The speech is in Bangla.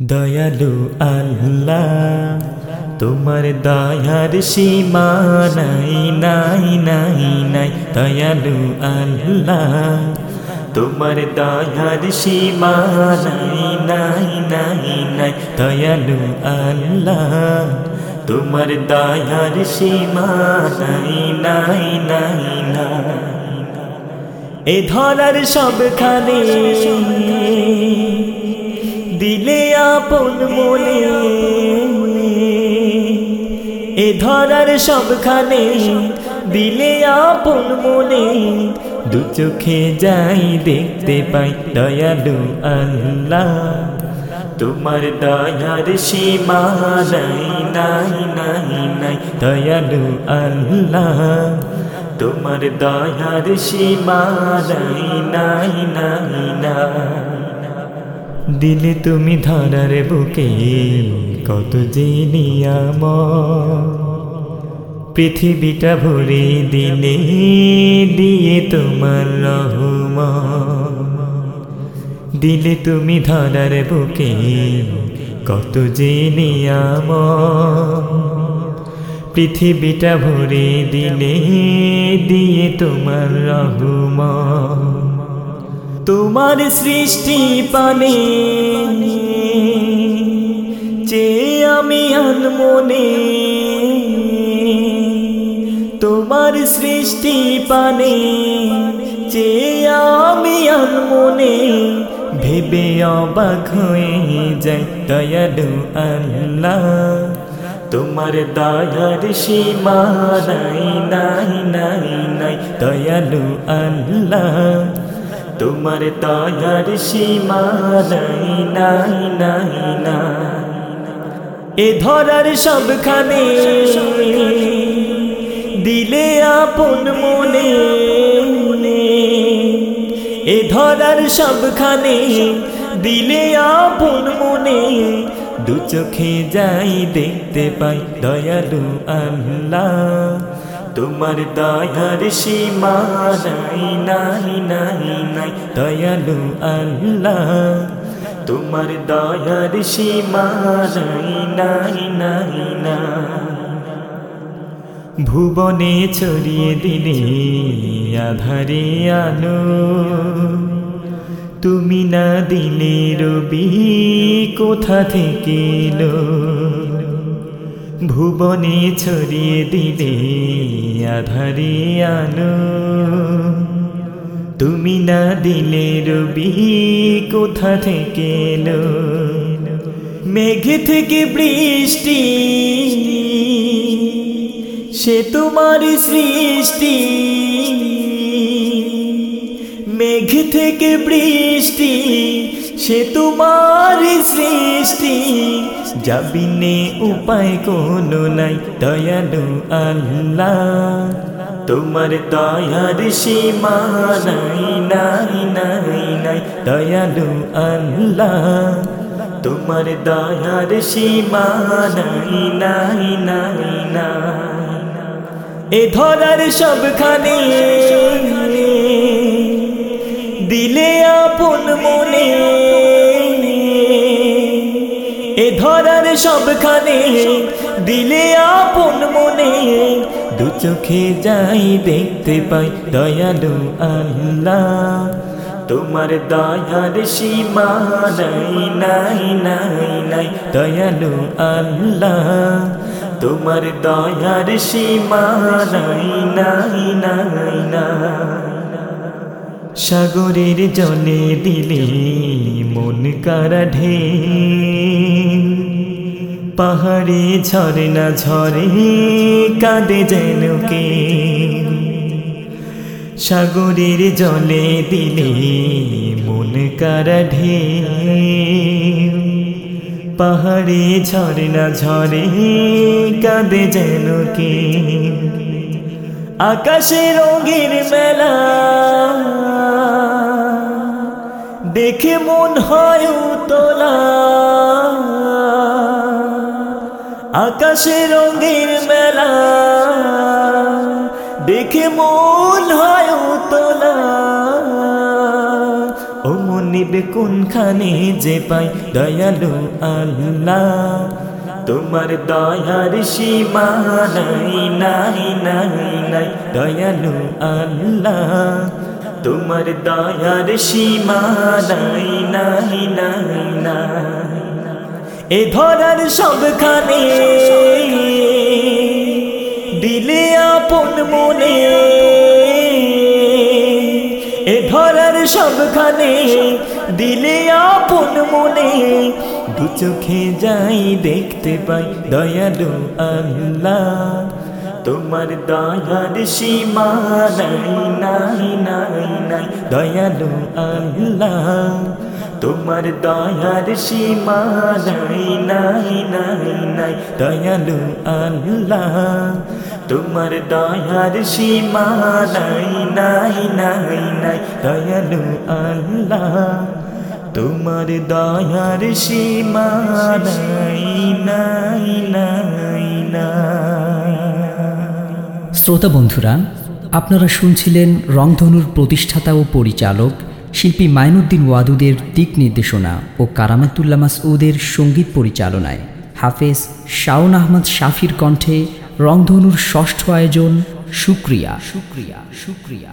দয়ালু আল্লাহ, তোমার দয়ার সীমা নাই নাই নাই নাই। দয়ালু আল্লাহ, তোমার দয়ার সীমা নাই নাই নাই নাই। দয়ালু আল্লাহ, তোমার দয়ার সীমা নাই নাই নাই নাই। এ ধরার সবখানে দিলে আপন মনে এ ধরার সবখানে দিলে আপন মনে। দু চোখে যাই দেখতে পাই দয়ালু আল্লাহ। তোমার দয়ার সীমা নাই নাই নাই নাই, দয়ালু আল্লাহ। তোমার দয়ার সীমা নাই নাই নাই নাই। দিলে তুমি ধরার বুকে কত যে নিয়াম পৃথিবীটা ভরে দিলে দিয়ে তোমার রহম দিলে তুমি ধরার বুকে কত যে নিয়াম পৃথিবীটা ভরে দিলে দিয়ে তোমার রহমা তোমার সৃষ্টি পানে যে আমি আনমনে, তোমার সৃষ্টি পানে যে আমি আনমনে, ভেবে অবাক হয়ে যায় দয়ালু আল্লাহ। তোমার দয়ার সীমা নাই নাই নাই নাই, দয়ালু আল্লাহ। তোমার দয়ার সীমা নাই নাই নাই না এ ধরার সবখানে দিলে আপন মনে। এ ধরার সবখানে দিলে আপন মনে। দু চোখে যাই দেখতে পাই দয়ালু আল্লাহ। তোমার দয়ার সীমা নাই নাই নাই। নাই দয়ালু আল্লাহ। তোমার দয়ার সীমা নাই নাই নাই না ভুবনে ছড়িয়ে দিলে আধারে আলো। তুমি না দিলে রবি কোথা থেকে এলো? ভুবনে ছড়িয়ে দিলে আধারে আলো। তুমি না দিলে রবি কোথা থেকে এলো? মেঘ থেকে বৃষ্টি, সে তোমার সৃষ্টি। মেঘ থেকে বৃষ্টি, সে তোমার সৃষ্টি। যাবিনে উপায় কোনো নাই, দয়ালু আল্লাহ। তোমার দয়ার সীমা নাই নাই নাই নাই, দয়ালু আল্লাহ। তোমার দয়ার সীমা নাই নাই নাই এ ধরার সবখানে দিলে আপন মনে এ ধরার সবখানে দিলে আপন মনে দু চোখে যাই দেখতে পাই দয়ালু আল্লাহ। তোমার দয়ার সীমা নাই নাই নাই নাই, দয়ালু আল্লাহ। তোমার দয়ার সীমা নাই নাই নাই নাই। সাগরের জলে দিলে মন কারা ঢে পাহাড়ে ঝরে না ঝরে কাঁদে যেন কে? সাগরের জলে দিলে মন কারা ঢে পাহাড়ে ঝরে না ঝরে কাঁদে যেন কে? আকাশে রঙের মেলা দেখে মন হয় তোলা আকাশে রঙের মেলা, দেখে মন হয় তোলা ও মনে গরিব কোনখানে যে পাই দয়ালু আল্লাহ? তোমার দয়ার সীমা নাই নাই নাই নাই, দয়ালু আল্লাহ। তোমার দয়ার সীমা নাই নাই এ ধরার সবখানে। দিলে আপন মনে। এ ধরার সবখানে। দিলে আপন মনে। দু চোখে যাই দেখতে পাই দয়ালু আল্লাহ। তোমার দয়ার সীমা নাই নাই নাই নাই দয়ালু আল্লাহ। তোমার দয়ার সীমা নাই নাই নাই নাই, দয়ালু আল্লাহ। তোমার দয়ার সীমা নাই নাই নাই নাই, দয়ালু আল্লাহ। তোমার দয়ার সীমা নাই নাই নাই শ্রোতা বন্ধুরা, আপনারা শুনছিলেন রংধনুর প্রতিষ্ঠাতা ও পরিচালক শিল্পী মাইনুদ্দিন ওয়াদুদের দিক নির্দেশনা ও কারামাতুল্লা মাসউদের সংগীত পরিচালনায় হাফেজ শাউন আহমদ শাফির কণ্ঠে রংধনুর ষষ্ঠ আয়োজন সুক্রিয়া সুক্রিয়া সুক্রিয়া